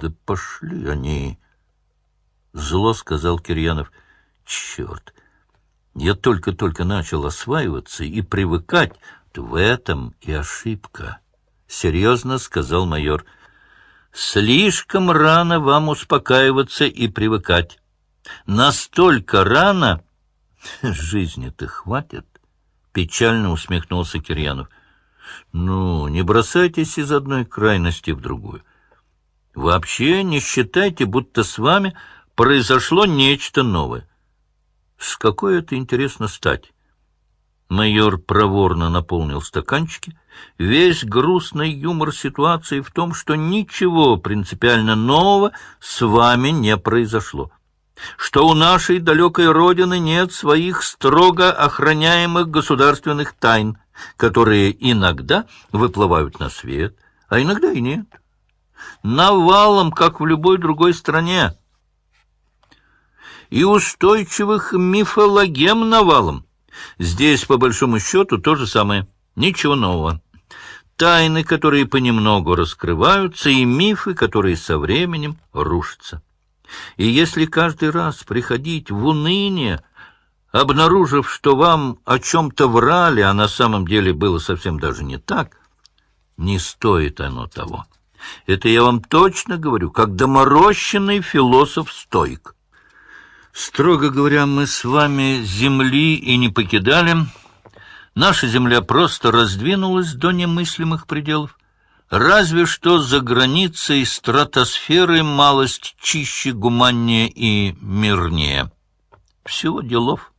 Да пошли они, — зло сказал Кирьянов. Черт! Я только-только начал осваиваться и привыкать. В этом и ошибка, — серьезно сказал майор. Слишком рано вам успокаиваться и привыкать. Настолько рано... Жизни-то хватит, — печально усмехнулся Кирьянов. Ну, не бросайтесь из одной крайности в другую. Вообще не считайте, будто с вами произошло нечто новое. С какой это интересно стать? Майор проворно наполнил стаканчики. Весь грустный юмор ситуации в том, что ничего принципиально нового с вами не произошло. Что у нашей далекой Родины нет своих строго охраняемых государственных тайн, которые иногда выплывают на свет, а иногда и нет. Навалом, как в любой другой стране. И устойчивых мифологем навалом. Здесь, по большому счету, то же самое. Ничего нового. Тайны, которые понемногу раскрываются, и мифы, которые со временем рушатся. И если каждый раз приходить в уныние, обнаружив, что вам о чем-то врали, а на самом деле было совсем даже не так, не стоит оно того. Это я вам точно говорю, как доморощенный философ-стоик. Строго говоря, мы с вами земли и не покидали. Наша земля просто раздвинулась до немыслимых пределов. Разве что за границей стратосферы малость чище, гуманнее и мирнее. Всего делов.